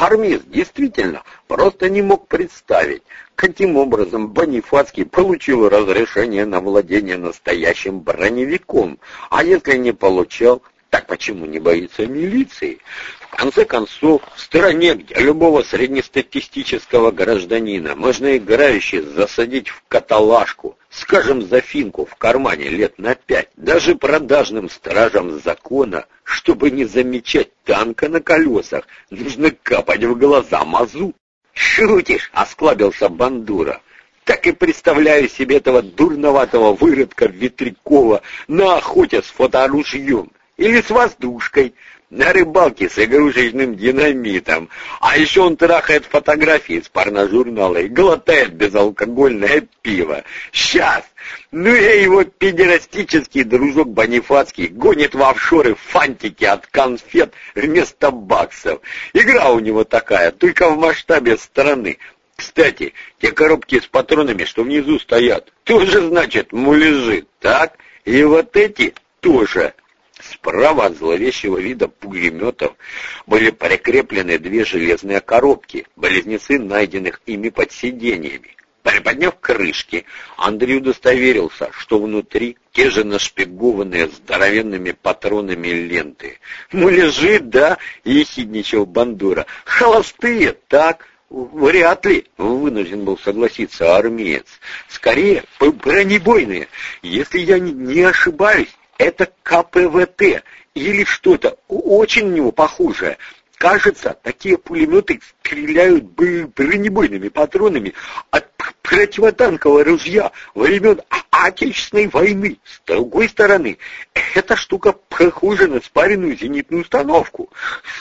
Армис действительно просто не мог представить, каким образом Бонифацкий получил разрешение на владение настоящим броневиком, а если не получал, так почему не боится милиции? В конце концов, в стране, где любого среднестатистического гражданина можно играюще засадить в каталажку, скажем, за финку в кармане лет на пять, даже продажным стражам закона, чтобы не замечать танка на колесах, нужно капать в глаза мазут. «Шутишь!» — осклабился Бандура. «Так и представляю себе этого дурноватого выродка Ветрякова на охоте с фоторужьем или с воздушкой, на рыбалке с игрушечным динамитом. А еще он трахает фотографии с порножурнала и глотает безалкогольное пиво. Сейчас! Ну и его педерастический дружок Бонифацкий гонит в офшоры фантики от конфет вместо баксов. Игра у него такая, только в масштабе страны. Кстати, те коробки с патронами, что внизу стоят, тоже, значит, муляжи, так? И вот эти тоже. Справа от зловещего вида пулеметов были прикреплены две железные коробки, близнецы найденных ими под сиденьями. Приподняв крышки, Андрей удостоверился, что внутри те же нашпигованные здоровенными патронами ленты. «Ну, лежит, да?» — ехидничал Бандура. «Холостые, так?» «Вряд ли», — вынужден был согласиться армеец. «Скорее, бронебойные. Если я не ошибаюсь, это КПВТ или что-то очень него похожее. Кажется, такие пулеметы стреляют бронебойными патронами от противотанкового ружья времен Отечественной войны. С другой стороны, эта штука похожа на спаренную зенитную установку.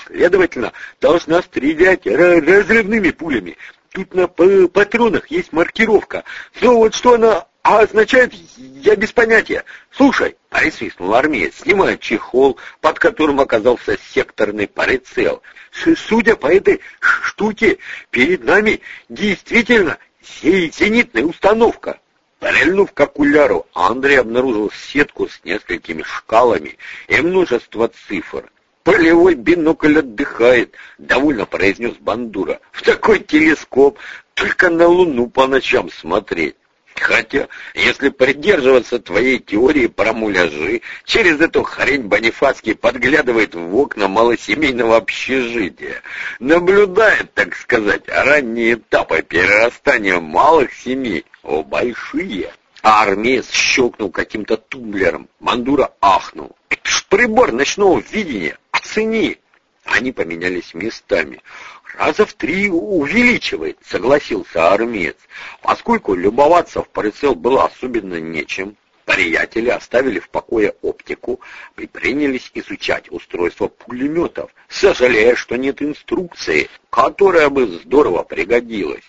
Следовательно, должна стрелять разрывными пулями. Тут на патронах есть маркировка. Но вот что она а означает, я без понятия. Слушай, присвистнул армеец, снимая чехол, под которым оказался секторный прицел. Судя по этой штуке, перед нами действительно зенитная установка. Прильнув к окуляру, Андрей обнаружил сетку с несколькими шкалами и множество цифр. «Полевой бинокль отдыхает», — довольно произнес Бандура. «В такой телескоп только на Луну по ночам смотреть». Хотя, если придерживаться твоей теории про муляжи, через эту хрень Бонифацкий подглядывает в окна малосемейного общежития, наблюдает, так сказать, ранние этапы перерастания малых семей в большие. А армеец щелкнул каким-то тумблером. Мандура ахнул. «Это ж прибор ночного видения! Оцени!» Они поменялись местами раза в три увеличивает, согласился армеец. Поскольку любоваться в прицел было особенно нечем, приятели оставили в покое оптику и принялись изучать устройство пулеметов, сожалея, что нет инструкции, которая бы здорово пригодилась.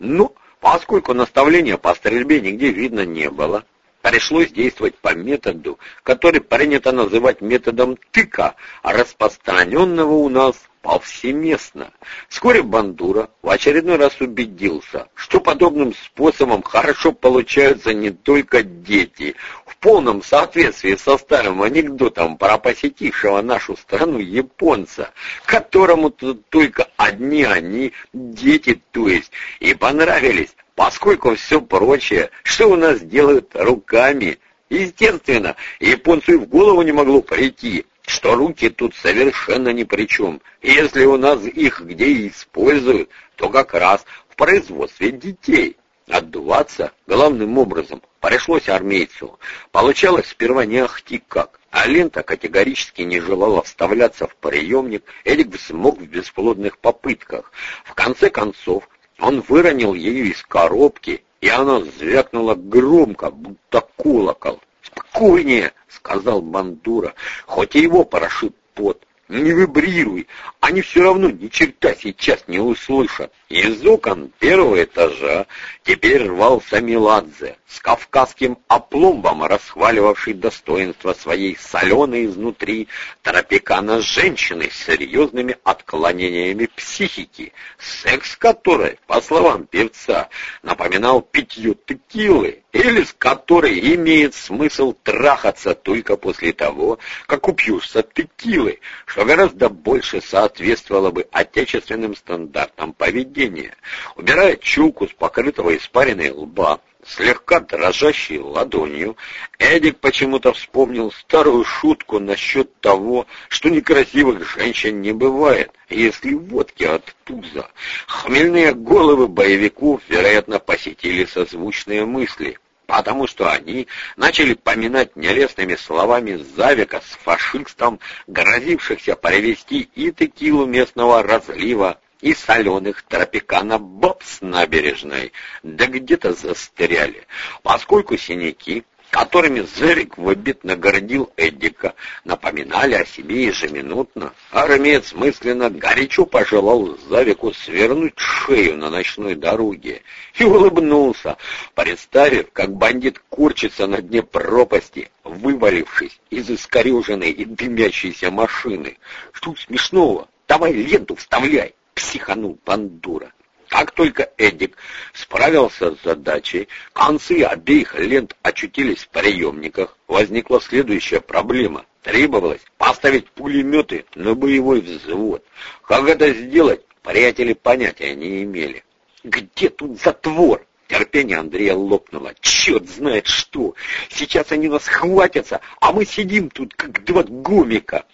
Но поскольку наставления по стрельбе нигде видно не было, пришлось действовать по методу, который принято называть методом тыка, распространенного у нас повсеместно. Вскоре Бандура в очередной раз убедился, что подобным способом хорошо получаются не только дети, в полном соответствии со старым анекдотом про посетившего нашу страну японца, которому тут только одни они, дети то есть, и понравились, поскольку все прочее, что у нас делают руками, естественно, японцу и в голову не могло прийти, что руки тут совершенно ни при чем. И если у нас их где используют, то как раз в производстве детей. Отдуваться главным образом пришлось армейцу. Получалось сперва не ахти как, а лента категорически не желала вставляться в приемник, Эдик смог в бесплодных попытках. В конце концов, он выронил ее из коробки, и она звякнула громко, будто колокол. «Спокойнее!» — сказал Бандура, хоть и его порошит пот. «Не вибрируй, они все равно ни черта сейчас не услышат». Из окон первого этажа теперь рвался Меладзе, с кавказским опломбом расхваливавший достоинство своей соленой изнутри тропикана женщины с серьезными отклонениями психики, секс которой, по словам певца, напоминал питье текилы или с которой имеет смысл трахаться только после того, как упьешься текилы, что гораздо больше соответствовало бы отечественным стандартам поведения. Убирая чулку с покрытого испаренной лба, слегка дрожащей ладонью, Эдик почему-то вспомнил старую шутку насчет того, что некрасивых женщин не бывает, если водки от пуза. Хмельные головы боевиков, вероятно, посетили созвучные мысли потому что они начали поминать нелестными словами Завика с фашистом, грозившихся привести и текилу местного разлива, и соленых тропикана боб с набережной, да где-то застряли, поскольку синяки, которыми Зерик в обид нагородил Эддика, напоминали о себе ежеминутно. Армеец мысленно горячо пожелал Завику свернуть шею на ночной дороге и улыбнулся, представив, как бандит курчится на дне пропасти, вывалившись из искореженной и дымящейся машины. Что смешного? Давай ленту вставляй! психанул Бандура. Как только Эдик справился с задачей, концы обеих лент очутились в приемниках, возникла следующая проблема. Требовалось поставить пулеметы на боевой взвод. Как это сделать, приятели понятия не имели. «Где тут затвор?» Терпение Андрея лопнуло. «Черт знает что! Сейчас они нас хватятся, а мы сидим тут, как два гомика!»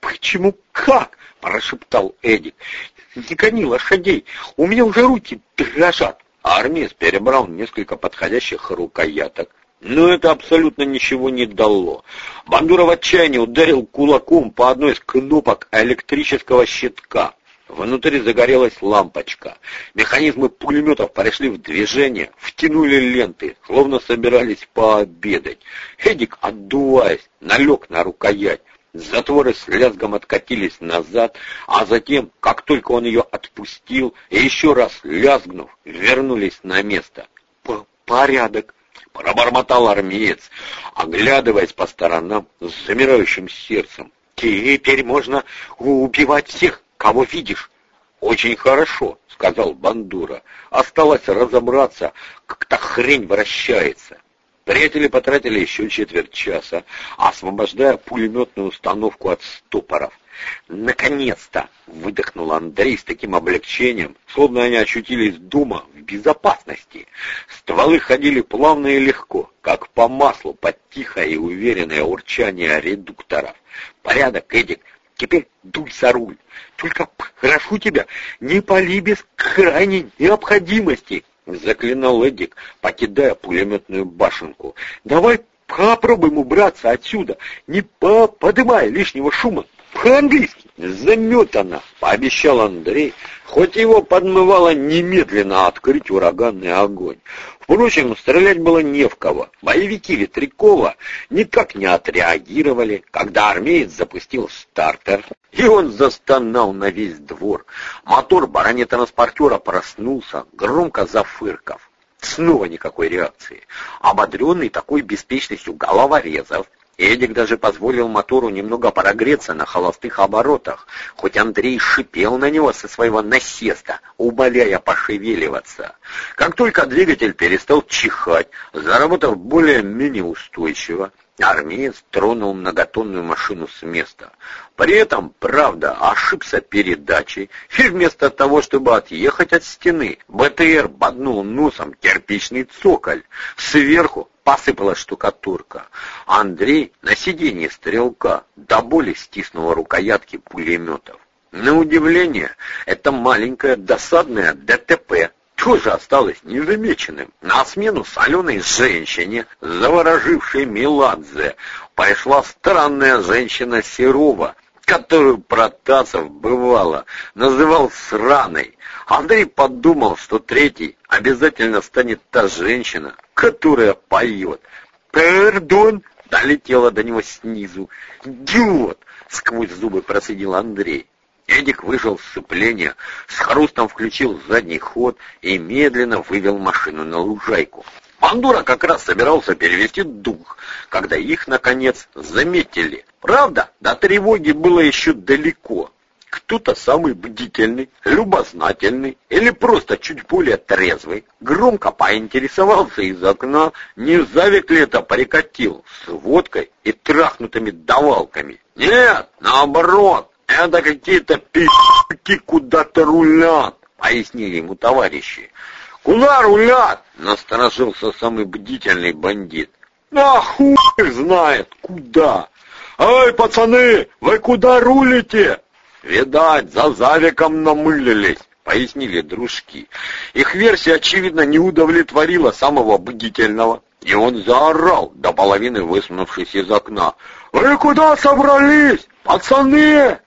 «Почему как?» — прошептал Эдик. Не гони лошадей, у меня уже руки дрожат. А армиец перебрал несколько подходящих рукояток. Но это абсолютно ничего не дало. Бандура в отчаянии ударил кулаком по одной из кнопок электрического щитка. Внутри загорелась лампочка. Механизмы пулеметов пришли в движение, втянули ленты, словно собирались пообедать. Эдик, отдуваясь, налег на рукоять. Затворы с лязгом откатились назад, а затем, как только он ее отпустил, еще раз лязгнув, вернулись на место. «Порядок!» — пробормотал армеец, оглядываясь по сторонам с замирающим сердцем. «Теперь можно убивать всех, кого видишь». «Очень хорошо», — сказал Бандура. «Осталось разобраться, как та хрень вращается». Приятели потратили еще четверть часа, освобождая пулеметную установку от ступоров. «Наконец-то!» — выдохнул Андрей с таким облегчением, словно они очутились дома в безопасности. Стволы ходили плавно и легко, как по маслу, под тихое и уверенное урчание редукторов. «Порядок, Эдик, теперь дуй за руль. Только прошу тебя, не пали без крайней необходимости!» — заклинал Эдик, покидая пулеметную башенку. «Давай попробуем убраться отсюда, не по подымая лишнего шума. По-английски. Заметано, пообещал Андрей, хоть его подмывало немедленно открыть ураганный огонь. Впрочем, стрелять было не в кого. Боевики Ветрякова никак не отреагировали, когда армеец запустил стартер, и он застонал на весь двор. Мотор баронетранспортера проснулся, громко зафырков. Снова никакой реакции. Ободренный такой беспечностью головорезов, Эдик даже позволил мотору немного прогреться на холостых оборотах, хоть Андрей шипел на него со своего насеста, умоляя пошевеливаться. Как только двигатель перестал чихать, заработав более-менее устойчиво, Армеец тронул многотонную машину с места. При этом, правда, ошибся передачей, и вместо того, чтобы отъехать от стены, БТР боднул носом кирпичный цоколь. Сверху посыпалась штукатурка. Андрей на сиденье стрелка до боли стиснул рукоятки пулеметов. На удивление, это маленькое досадное ДТП тоже осталось незамеченным. На смену соленой женщине, заворожившей Меладзе, пошла странная женщина Серова, которую Протасов, бывало, называл сраной. Андрей подумал, что третий обязательно станет та женщина, которая поет. «Пардон!» — долетела до него снизу. «Идиот!» — сквозь зубы просидел Андрей. Эдик выжил сцепление, с хрустом включил задний ход и медленно вывел машину на лужайку. Пандора как раз собирался перевести дух, когда их, наконец, заметили. Правда, до тревоги было еще далеко. Кто-то самый бдительный, любознательный или просто чуть более трезвый громко поинтересовался из окна, не завик ли это прикатил с водкой и трахнутыми давалками. Нет, наоборот, это какие-то пи***ки куда-то рулят, пояснили ему товарищи. Куда рулят? Насторожился самый бдительный бандит. А хуй знает, куда. Эй, пацаны, вы куда рулите? Видать, за Завиком намылились, пояснили дружки. Их версия, очевидно, не удовлетворила самого бдительного. И он заорал, до половины высунувшись из окна. «Вы куда собрались, пацаны?»